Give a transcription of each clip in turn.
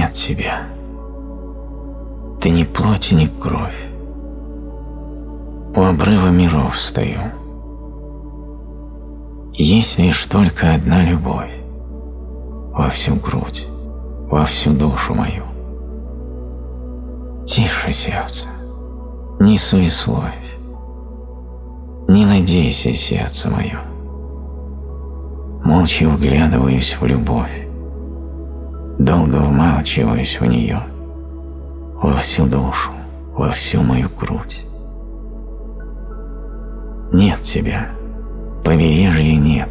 Нет тебя. Ты не плоть, не кровь. У обрыва миров стою. Есть лишь только одна любовь во всю грудь, во всю душу мою. Тише, сердце, не суесловь, не надейся, сердце мое. Молча вглядываюсь в любовь, долго вмалчиваюсь в нее, во всю душу, во всю мою грудь. Нет тебя, побережья нет.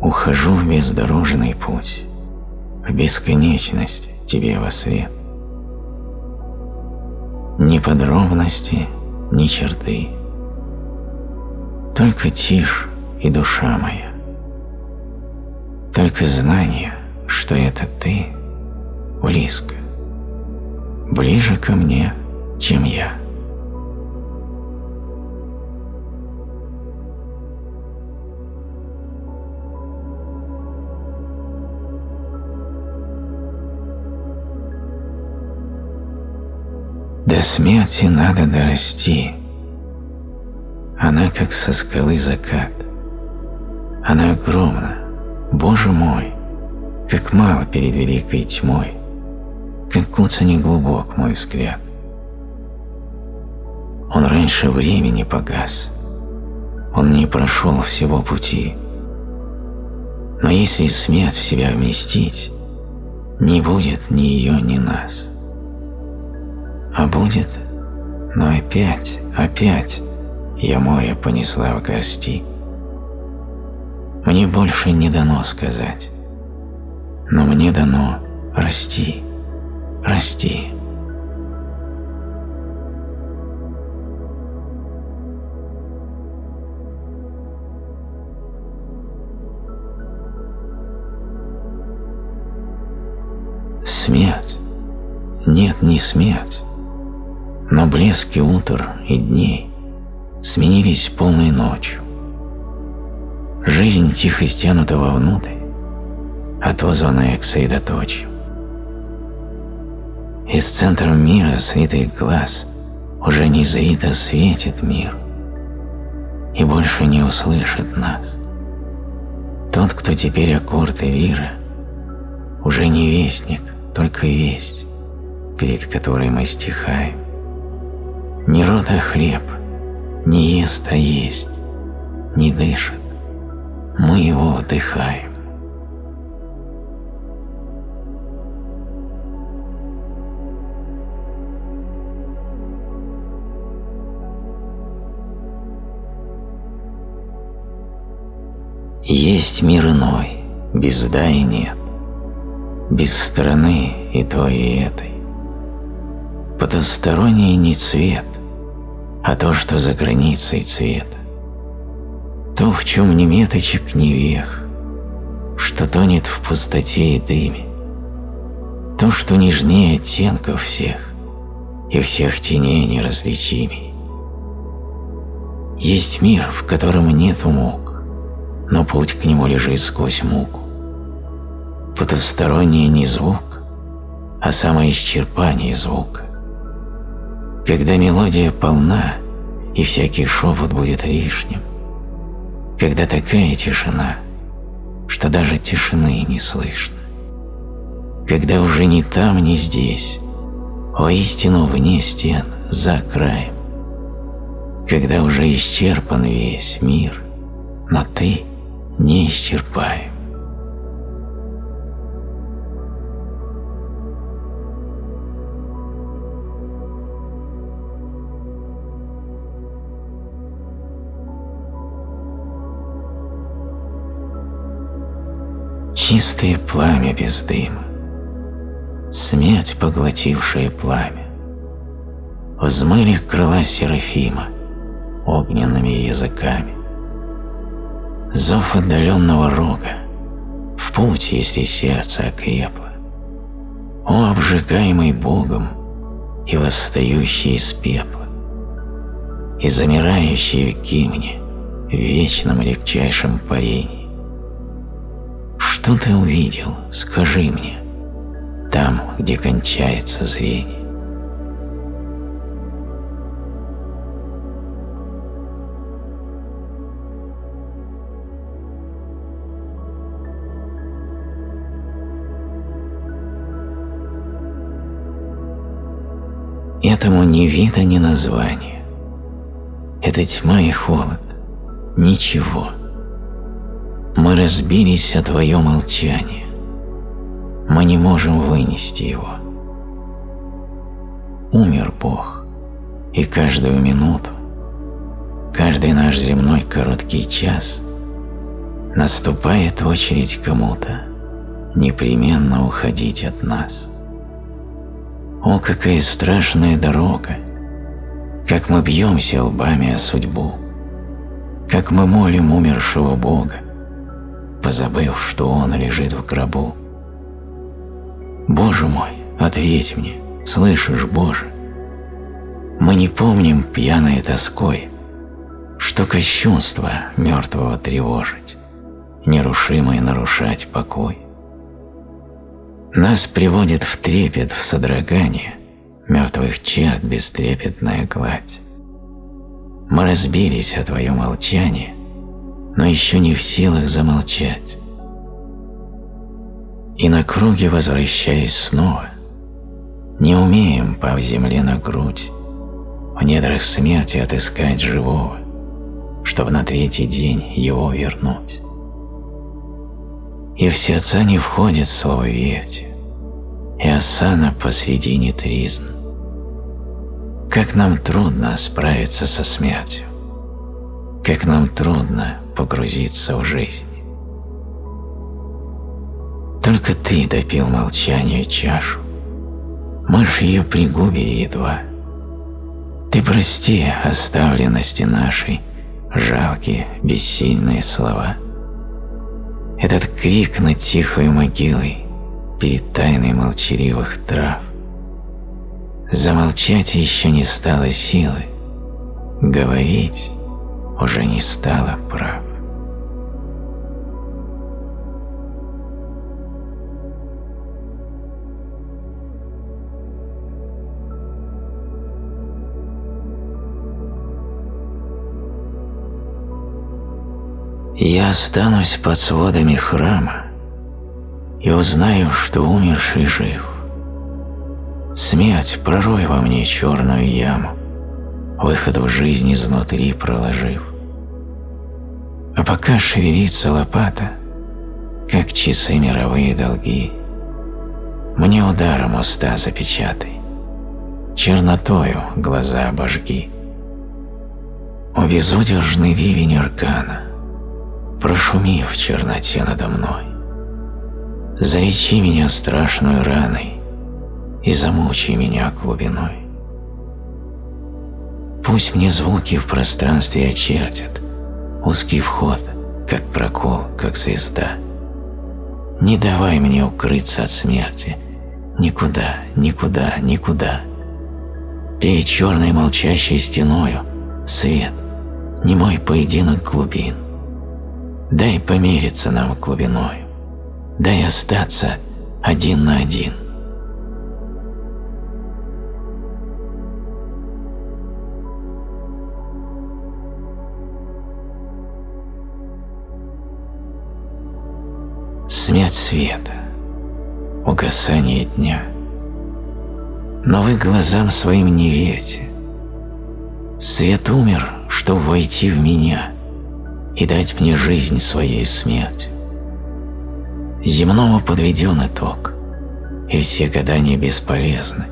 Ухожу в бездорожный путь, в бесконечность тебе во свет. Ни подробности, ни черты, только тишь и душа моя, только знание, что это ты близко, ближе ко мне, чем я. До смерти надо дорасти. Она как со скалы закат. Она огромна, Боже мой, как мало перед великой тьмой, как куца глубок мой взгляд. Он раньше времени погас, он не прошел всего пути. Но если смерть в себя вместить, не будет ни ее, ни нас. А будет, но опять, опять я море понесла в горсти. Мне больше не дано сказать, но мне дано расти, расти. Смерть? Нет, не смерть но блески утр и дней сменились полной ночью. Жизнь тихо стянута вовнутрь, отозванная к средоточию. Из центра мира светых глаз уже не зрито светит мир и больше не услышит нас. Тот, кто теперь аккорд и лира, уже не вестник, только весть, перед которой мы стихаем. Не рот, а хлеб, не ест, а есть, не дышит. Мы его вдыхаем. Есть мир иной, без да и нет, без страны и той и этой. Потусторонний не цвет, а то, что за границей цвета. То, в чем ни меточек, ни вех, что тонет в пустоте и дыме. То, что нежнее оттенков всех и всех теней неразличимей. Есть мир, в котором нет мук, но путь к нему лежит сквозь муку. Потусторонний не звук, а самое исчерпание звука когда мелодия полна, и всякий шепот будет лишним, когда такая тишина, что даже тишины не слышно, когда уже ни там, ни здесь, воистину вне стен, за краем, когда уже исчерпан весь мир, но ты не исчерпаем. Чистое пламя без дыма, смерть, поглотившая пламя. Взмыли крыла Серафима огненными языками. Зов отдаленного рога, в путь, если сердце окрепло. О, обжигаемый Богом и восстающий из пепла, и замирающий в гимне, в вечном легчайшем парении что ты увидел, скажи мне? там, где кончается зрение. Этому ни вида, ни названия. Это тьма и холод. Ничего. Мы разбились о твое молчание. Мы не можем вынести его. Умер Бог, и каждую минуту, каждый наш земной короткий час наступает очередь кому-то непременно уходить от нас. О, какая страшная дорога! Как мы бьемся лбами о судьбу! Как мы молим умершего Бога, позабыв, что Он лежит в гробу. Боже мой, ответь мне, слышишь, Боже? Мы не помним пьяной тоской, что кощунство мертвого тревожить, нерушимое нарушать покой. Нас приводит в трепет, в содрогание мертвых черт бестрепетная гладь. Мы разбились о твое молчание, но еще не в силах замолчать. И на круге, возвращаясь снова, не умеем, по земле на грудь, в недрах смерти отыскать живого, чтобы на третий день его вернуть и в сердца не входит слово «верьте», и осана посредине тризн. Как нам трудно справиться со смертью, как нам трудно погрузиться в жизнь. Только ты допил молчание чашу, мы ж ее пригубили едва. Ты прости оставленности нашей, жалкие, бессильные слова — этот крик над тихой могилой перед тайной молчаливых трав. Замолчать еще не стало силы, говорить уже не стало прав. Я останусь под сводами храма и узнаю, что умерший жив. Смерть пророй во мне черную яму, выход в жизнь изнутри проложив. А пока шевелится лопата, как часы мировые долги, мне ударом уста запечатай, чернотою глаза обожги. О безудержный ливень аркана — прошуми в черноте надо мной. Залечи меня страшной раной и замучи меня глубиной. Пусть мне звуки в пространстве очертят, узкий вход, как прокол, как звезда. Не давай мне укрыться от смерти, никуда, никуда, никуда. Перед черной молчащей стеною свет, не мой поединок глубин. Дай помериться нам глубиной, дай остаться один на один. Смерть света, угасание дня. Но вы глазам своим не верьте. Свет умер, чтобы войти в меня – и дать мне жизнь своей смерть. Земному подведен итог, и все гадания бесполезны.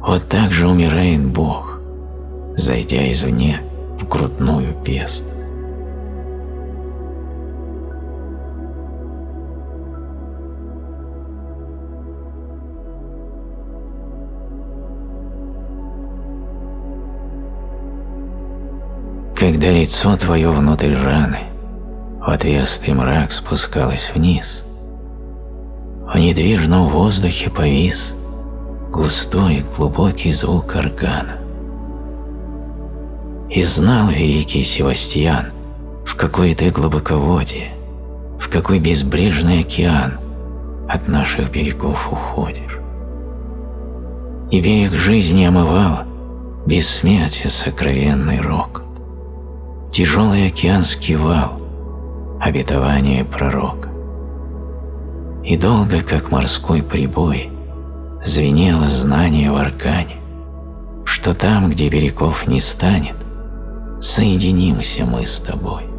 Вот так же умирает Бог, зайдя извне в крутную пест. Когда лицо твое внутрь раны, в отверстый мрак спускалось вниз, в недвижном воздухе повис густой глубокий звук органа. И знал великий Севастьян, в какой ты глубоководье, в какой безбрежный океан от наших берегов уходишь. И берег жизни омывал бессмертие сокровенный рок, тяжелый океанский вал, обетование пророка. И долго, как морской прибой, звенело знание в аркане, что там, где берегов не станет, соединимся мы с тобой.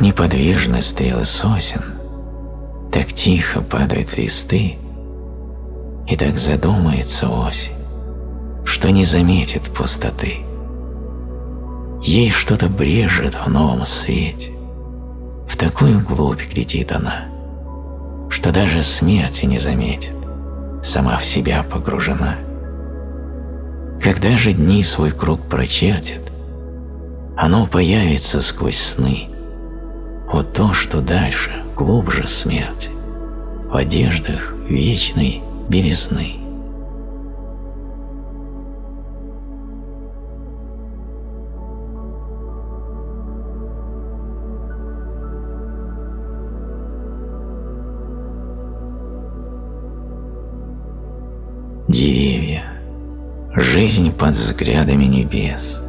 Так неподвижны стрелы сосен, так тихо падают листы, и так задумается осень, что не заметит пустоты. Ей что-то брежет в новом свете, в такую глубь глядит она, что даже смерти не заметит, сама в себя погружена. Когда же дни свой круг прочертит, оно появится сквозь сны, вот то, что дальше, глубже смерти, в одеждах вечной белизны. Деревья, жизнь под взглядами небес,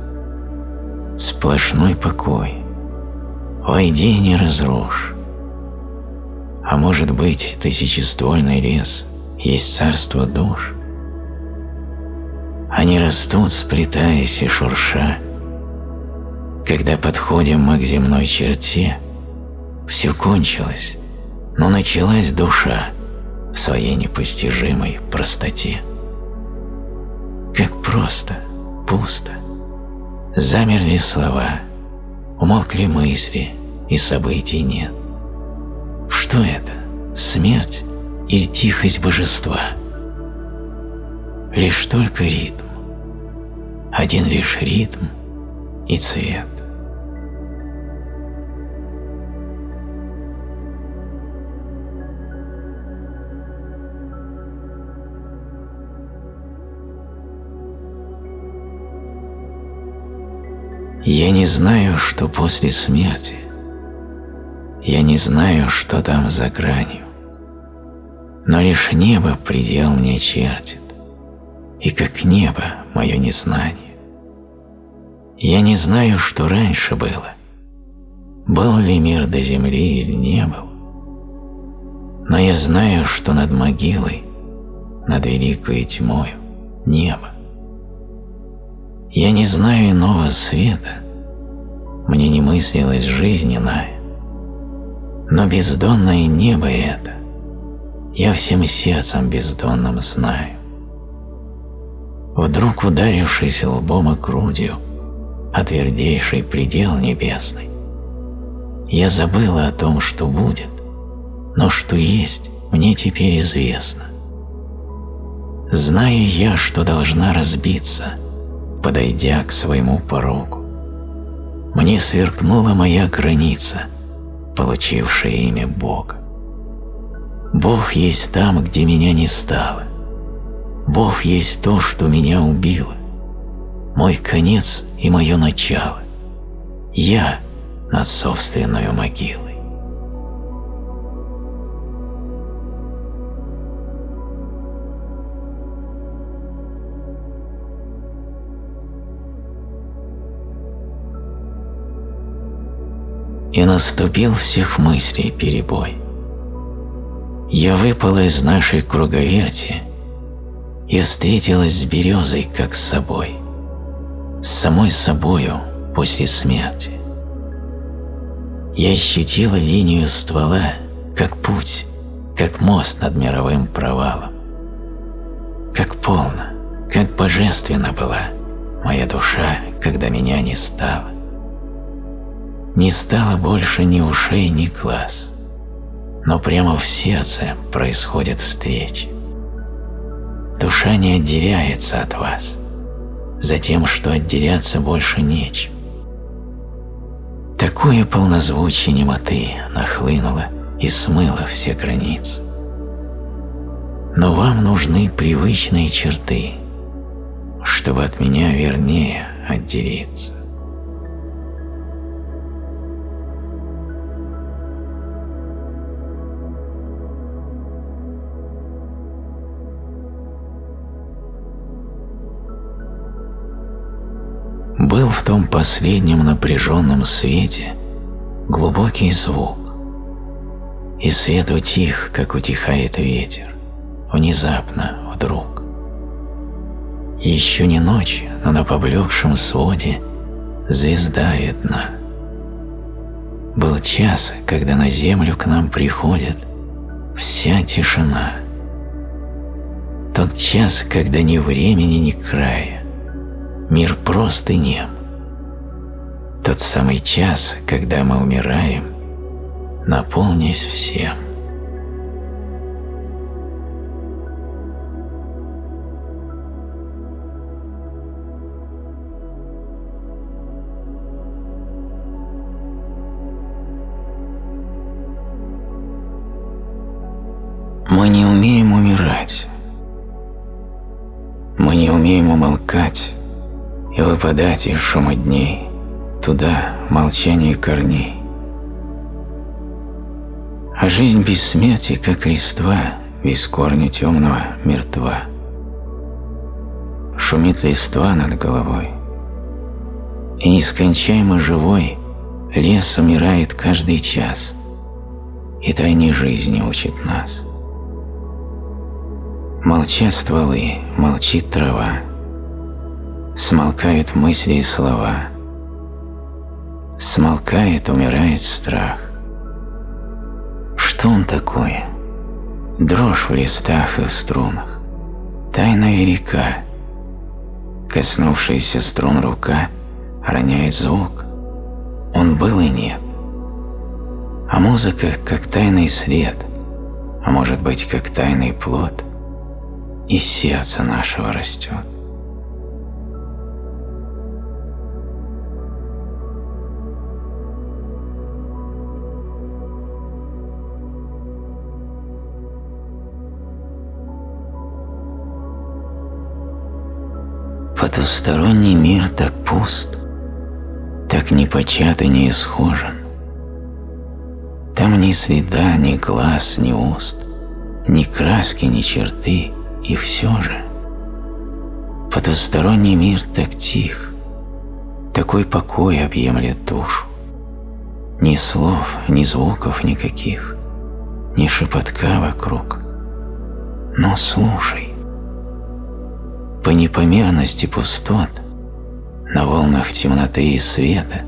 сплошной покой, войди не разрушь. А может быть, тысячествольный лес есть царство душ? Они растут, сплетаясь и шурша. Когда подходим мы к земной черте, все кончилось, но началась душа в своей непостижимой простоте. Как просто, пусто, замерли слова, умолкли мысли, и событий нет. Что это? Смерть или тихость божества? Лишь только ритм. Один лишь ритм и цвет. Я не знаю, что после смерти. Я не знаю, что там за гранью. Но лишь небо предел мне чертит, и как небо мое незнание. Я не знаю, что раньше было. Был ли мир до земли или не был. Но я знаю, что над могилой, над великой тьмой, небо. Я не знаю иного света, мне не мыслилось жизнь. Но бездонное небо это, я всем сердцем бездонным знаю. Вдруг ударившись лбом и грудью о твердейший предел небесный, я забыла о том, что будет, но что есть, мне теперь известно. Знаю я, что должна разбиться – подойдя к своему порогу. Мне сверкнула моя граница, получившая имя Бога. Бог есть там, где меня не стало. Бог есть то, что меня убило. Мой конец и мое начало. Я над собственной могилой. И наступил всех мыслей перебой. Я выпала из нашей круговерти и встретилась с березой как с собой, с самой собою после смерти. Я ощутила линию ствола, как путь, как мост над мировым провалом. Как полно, как божественно была моя душа, когда меня не стало не стало больше ни ушей, ни глаз. Но прямо в сердце происходит встреча. Душа не отделяется от вас, за тем, что отделяться больше нечем. Такое полнозвучие немоты нахлынуло и смыло все границы. но вам нужны привычные черты, чтобы от меня вернее отделиться. Был в том последнем напряженном свете глубокий звук, и свет утих, как утихает ветер, внезапно, вдруг. Еще не ночь, но на поблекшем своде звезда видна. Был час, когда на землю к нам приходит вся тишина. Тот час, когда ни времени, ни края, мир прост и. Тот самый час, когда мы умираем, наполнясь всем. Мы не умеем умирать. Мы не умеем умолкать и выпадать из шума дней туда, молчание корней. А жизнь без смерти, как листва, без корня темного мертва. Шумит листва над головой, и нескончаемо живой лес умирает каждый час, и тайне жизни учит нас. Молчат стволы, молчит трава, смолкают мысли и слова, смолкает, умирает страх. Что он такое? Дрожь в листах и в струнах. Тайна велика. Коснувшаяся струн рука роняет звук. Он был и нет. А музыка, как тайный след, а может быть, как тайный плод, из сердца нашего растет. Потусторонний мир так пуст, так непочат и не исхожен. Там ни следа, ни глаз, ни уст, ни краски, ни черты, и все же. Потусторонний мир так тих, такой покой объемлет душу. Ни слов, ни звуков никаких, ни шепотка вокруг. Но слушай, по непомерности пустот, на волнах темноты и света,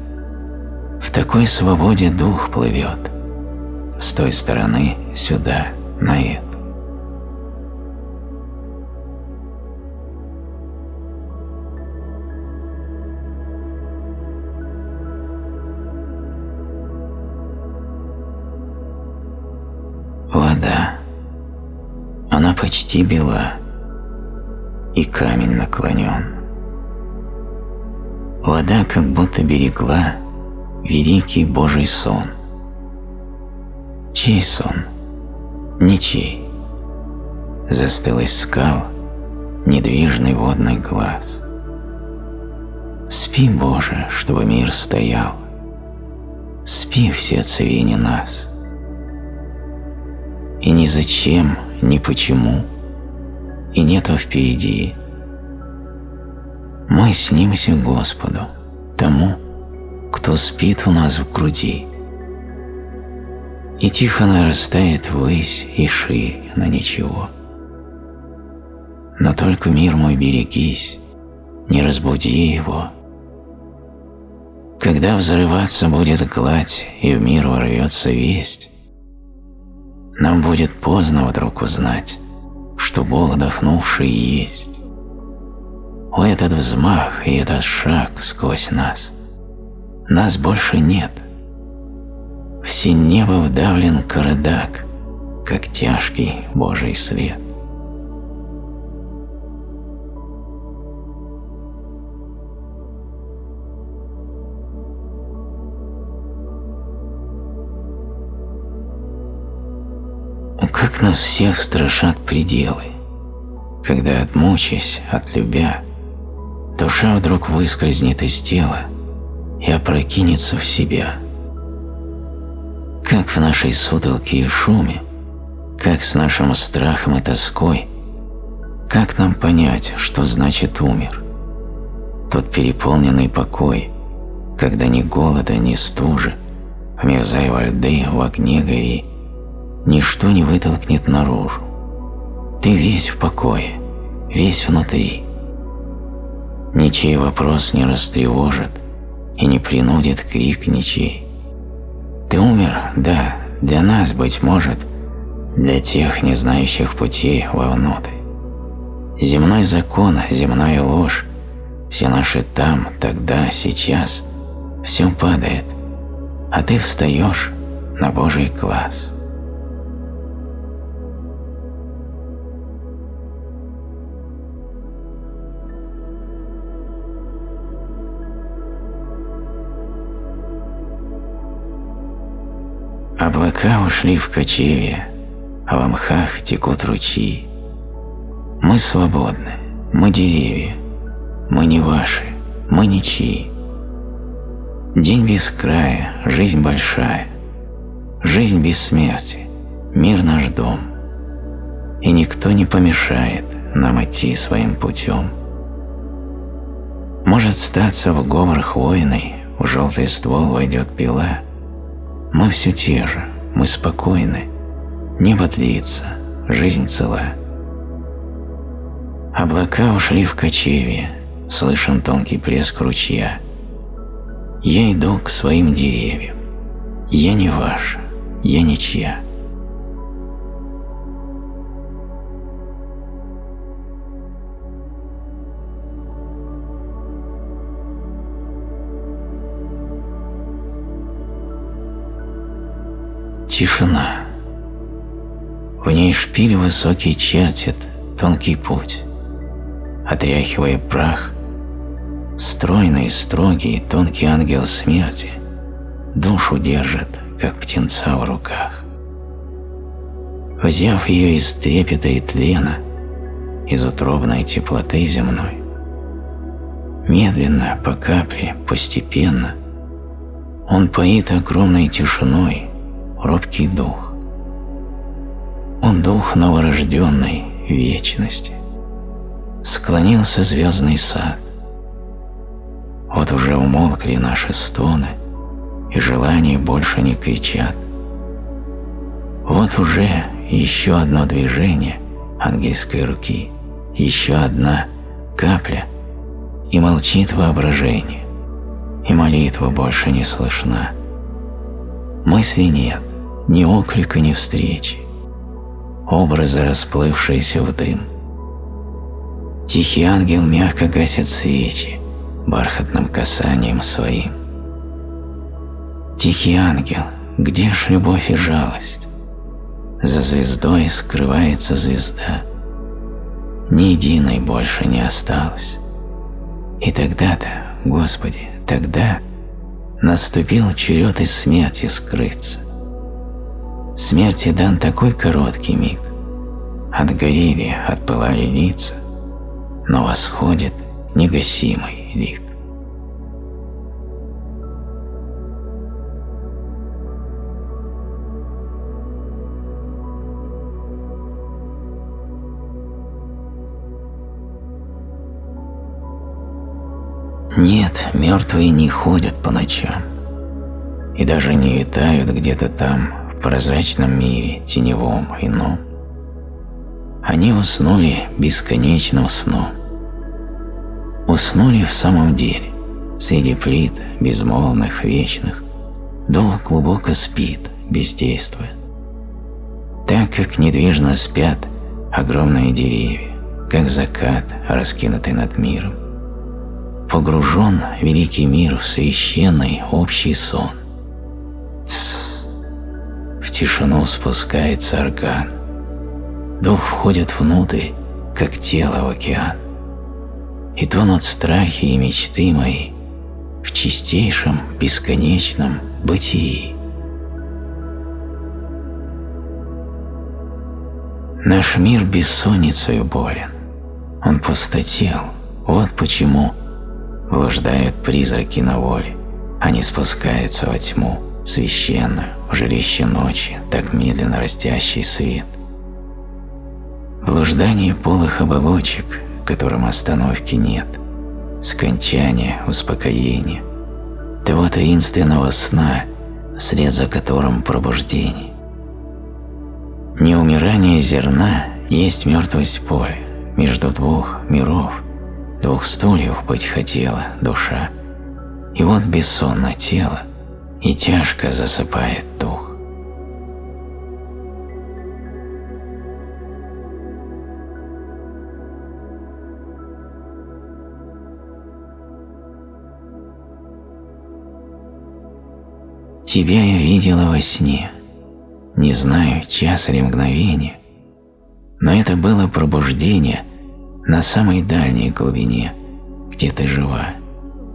в такой свободе дух плывет, с той стороны сюда, на это. Вода. Она почти бела и камень наклонен. Вода как будто берегла великий Божий сон. Чей сон? Ничей. Застыл из скал недвижный водный глаз. Спи, Боже, чтобы мир стоял. Спи в сердце вине нас. И ни зачем, ни почему – и нету впереди. Мы снимся Господу, тому, кто спит у нас в груди. И тихо нарастает ввысь и ширь на ничего. Но только мир мой берегись, не разбуди его. Когда взрываться будет гладь и в мир ворвется весть, нам будет поздно вдруг узнать, что Бог дохнувший есть. О, этот взмах и этот шаг сквозь нас. Нас больше нет. Все небо вдавлен кардак, как тяжкий Божий след. Как нас всех страшат пределы, когда отмучаясь, отлюбя, душа вдруг выскользнет из тела и опрокинется в себя. Как в нашей сутолке и шуме, как с нашим страхом и тоской, как нам понять, что значит умер? Тот переполненный покой, когда ни голода, ни стужи, вмерзай во льды, в огне гори, ничто не вытолкнет наружу. Ты весь в покое, весь внутри. Ничей вопрос не растревожит и не принудит крик ничей. Ты умер, да, для нас, быть может, для тех, не знающих путей вовнутрь. Земной закон, земная ложь, все наши там, тогда, сейчас, все падает, а ты встаешь на Божий класс. Облака ушли в кочевье, а в мхах текут ручьи. Мы свободны, мы деревья, мы не ваши, мы ничьи. День без края, жизнь большая, жизнь без смерти, мир наш дом. И никто не помешает нам идти своим путем. Может статься в говор хвойный, в желтый ствол войдет пила. Мы все те же, мы спокойны, Небо длится, жизнь цела. Облака ушли в кочевье, слышен тонкий плеск ручья. Я иду к своим деревьям. Я не ваша, я ничья. Тишина. В ней шпиль высокий чертит тонкий путь, отряхивая прах. Стройный, строгий, тонкий ангел смерти душу держит, как птенца в руках. Взяв ее из трепета и тлена, из утробной теплоты земной, медленно, по капле, постепенно, он поит огромной тишиной робкий дух. Он дух новорожденной вечности. Склонился звездный сад. Вот уже умолкли наши стоны, и желания больше не кричат. Вот уже еще одно движение ангельской руки, еще одна капля, и молчит воображение, и молитва больше не слышна. Мысли нет, ни оклика, ни встречи образы, расплывшиеся в дым. Тихий ангел мягко гасит свечи бархатным касанием своим. Тихий ангел, где ж любовь и жалость? За звездой скрывается звезда. Ни единой больше не осталось. И тогда-то, Господи, тогда наступил черед из смерти скрыться. Смерти дан такой короткий миг. Отгорели, отпылали лица, но восходит негасимый лик. Нет, мертвые не ходят по ночам и даже не витают где-то там прозрачном мире, теневом, ином. Они уснули бесконечным сном. Уснули в самом деле, среди плит, безмолвных, вечных, дух глубоко спит, бездействуя. Так, как недвижно спят огромные деревья, как закат, раскинутый над миром. Погружен великий мир в священный общий сон. Тишину спускается орган. Дух входит внутрь, как тело в океан. И тонут страхи и мечты мои в чистейшем, бесконечном бытии. Наш мир бессонницей болен, он пустотел, вот почему блуждают призраки на воле, они спускаются во тьму, священную, в жилище ночи, так медленно растящий свет. Блуждание полых оболочек, которым остановки нет, скончание, успокоение, того таинственного сна, вслед за которым пробуждение. Неумирание зерна есть мертвость поля, между двух миров, двух стульев быть хотела душа, и вот бессонно тело, и тяжко засыпает дух. Тебя я видела во сне, не знаю, час или мгновение, но это было пробуждение на самой дальней глубине, где ты жива.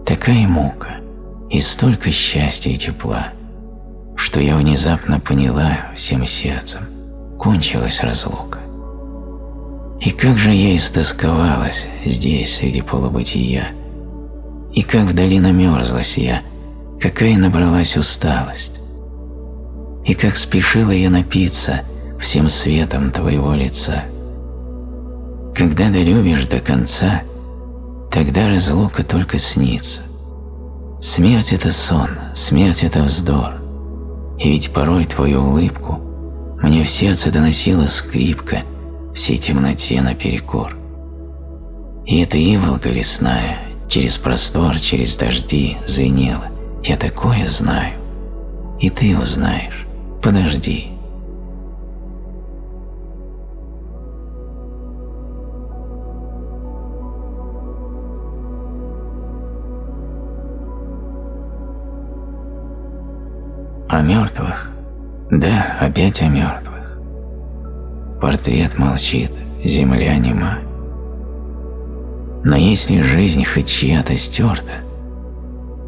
Такая мука и столько счастья и тепла, что я внезапно поняла всем сердцем, кончилась разлука. И как же я истосковалась здесь, среди полубытия, и как вдали намерзлась я, какая набралась усталость. И как спешила я напиться всем светом твоего лица. Когда долюбишь до конца, тогда разлука только снится. Смерть – это сон, смерть – это вздор. И ведь порой твою улыбку мне в сердце доносила скрипка всей темноте наперекор. И эта иволга лесная через простор, через дожди звенела. Я такое знаю, и ты узнаешь. Подожди. О мертвых? Да, опять о мертвых. Портрет молчит, земля нема. Но если жизнь хоть чья-то стерта,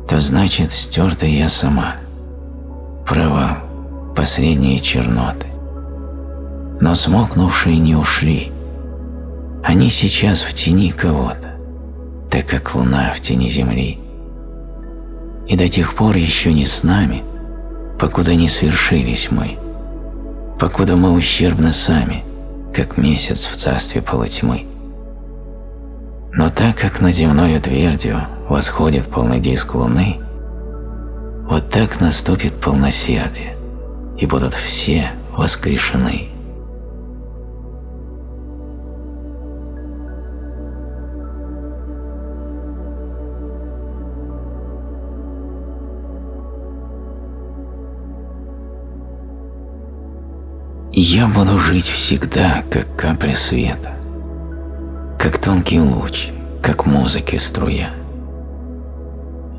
то значит стерта я сама. Провал, последние черноты. Но смолкнувшие не ушли. Они сейчас в тени кого-то, так как луна в тени земли. И до тех пор еще не с нами, покуда не свершились мы, покуда мы ущербны сами, как месяц в царстве полутьмы. Но так как на земною твердью восходит полный диск луны, вот так наступит полносердие, и будут все воскрешены. Я буду жить всегда, как капля света как тонкий луч, как музыки струя.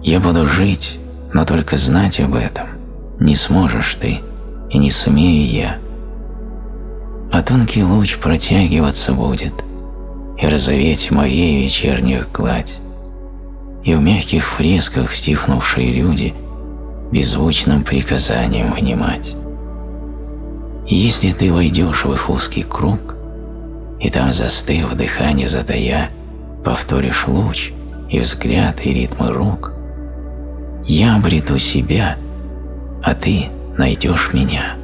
Я буду жить, но только знать об этом не сможешь ты и не сумею я. А тонкий луч протягиваться будет и розоветь морей вечерних гладь, и в мягких фресках стихнувшие люди беззвучным приказанием внимать. Если ты войдешь в их узкий круг, и там, застыв дыхание затая, повторишь луч и взгляд и ритмы рук. Я обрету себя, а ты найдешь меня.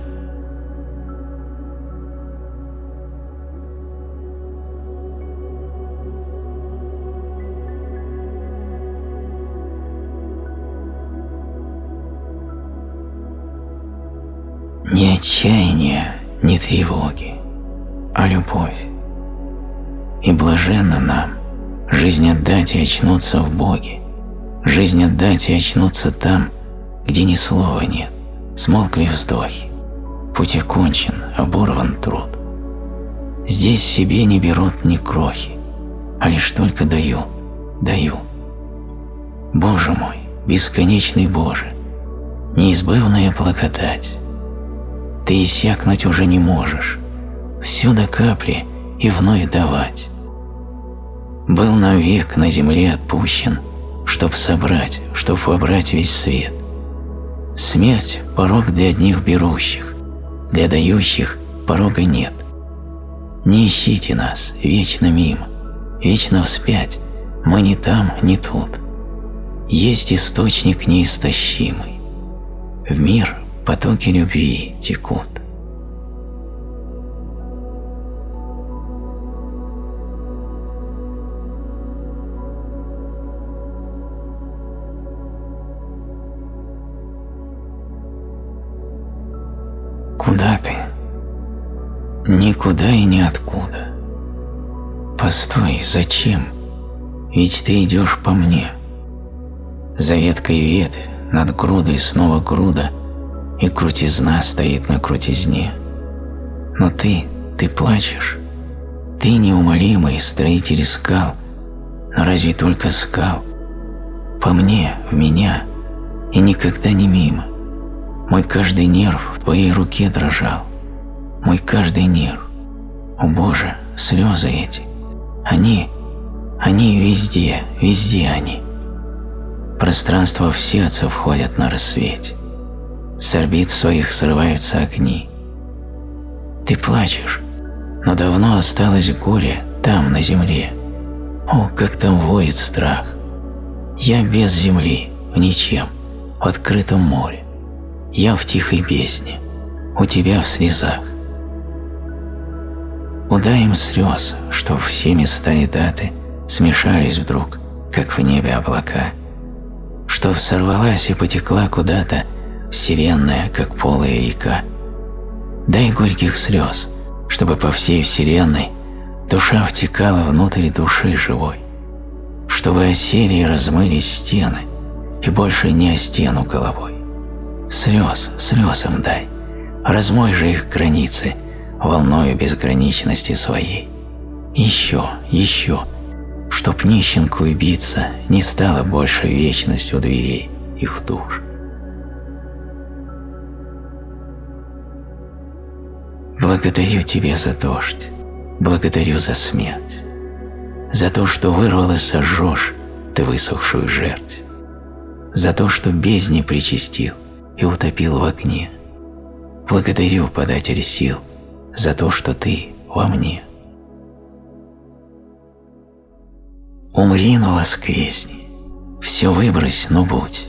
Ни отчаяния, ни тревоги, а любовь и блаженно нам жизнь отдать и очнуться в Боге, жизнь отдать и очнуться там, где ни слова нет, смолкли вздохи, путь окончен, оборван труд. Здесь себе не берут ни крохи, а лишь только даю, даю. Боже мой, бесконечный Боже, неизбывная благодать, ты иссякнуть уже не можешь, все до капли и вновь давать был навек на земле отпущен, чтоб собрать, чтоб вобрать весь свет. Смерть – порог для одних берущих, для дающих порога нет. Не ищите нас, вечно мимо, вечно вспять, мы не там, не тут. Есть источник неистощимый. В мир потоки любви текут. Куда ты? Никуда и ниоткуда. Постой, зачем? Ведь ты идешь по мне. За веткой ветвь, над грудой снова груда, и крутизна стоит на крутизне. Но ты, ты плачешь. Ты неумолимый строитель скал, но разве только скал? По мне, в меня, и никогда не мимо. Мой каждый нерв в твоей руке дрожал. Мой каждый нерв. О Боже, слезы эти. Они, они везде, везде они. Пространство в сердце входят на рассвете. С орбит своих срываются огни. Ты плачешь, но давно осталось горе там, на земле. О, как там воет страх. Я без земли, в ничем, в открытом море. Я в тихой бездне, у тебя в слезах. Удай им слез, что все места и даты смешались вдруг, как в небе облака, что сорвалась и потекла куда-то вселенная, как полая река. Дай горьких слез, чтобы по всей вселенной душа втекала внутрь души живой, чтобы осели и размылись стены, и больше не о стену головой. Слез, слез им дай, размой же их границы волною безграничности своей. Еще, еще, чтоб нищенку и биться не стало больше вечность у дверей их душ. Благодарю тебя за дождь, благодарю за смерть, за то, что вырвал и сожжешь ты высохшую жерть, за то, что бездне причастил, и утопил в огне. Благодарю, податель сил, за то, что ты во мне. Умри, но воскресни, все выбрось, но будь.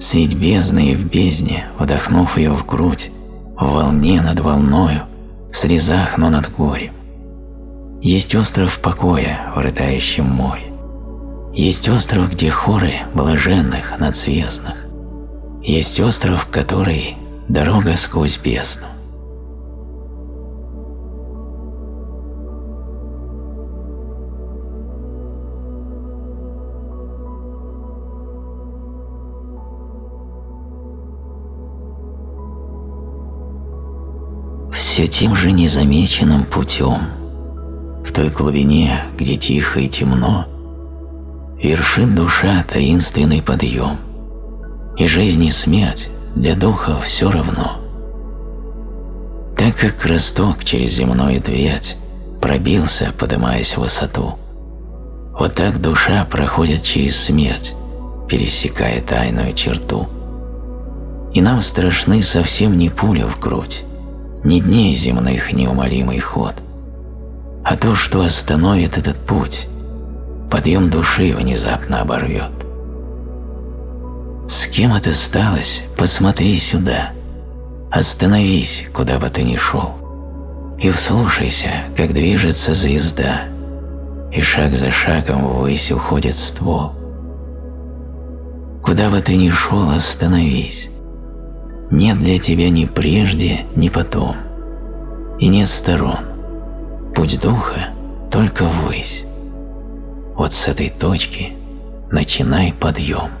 Средь бездны и в бездне, вдохнув ее в грудь, в волне над волною, в слезах, но над горем. Есть остров покоя в рыдающем море. Есть остров, где хоры блаженных надзвездных. Есть остров, который – дорога сквозь бездну. Все тем же незамеченным путем, в той глубине, где тихо и темно, вершит душа таинственный подъем – и жизнь и смерть для духа все равно. Так как росток через земную твердь пробился, поднимаясь в высоту, вот так душа проходит через смерть, пересекая тайную черту. И нам страшны совсем не пуля в грудь, ни дней земных неумолимый ход, а то, что остановит этот путь, подъем души внезапно оборвет. С кем это сталось, посмотри сюда. Остановись, куда бы ты ни шел, и вслушайся, как движется звезда, и шаг за шагом ввысь уходит ствол. Куда бы ты ни шел, остановись. Нет для тебя ни прежде, ни потом, и нет сторон. Путь духа только ввысь. Вот с этой точки начинай подъем.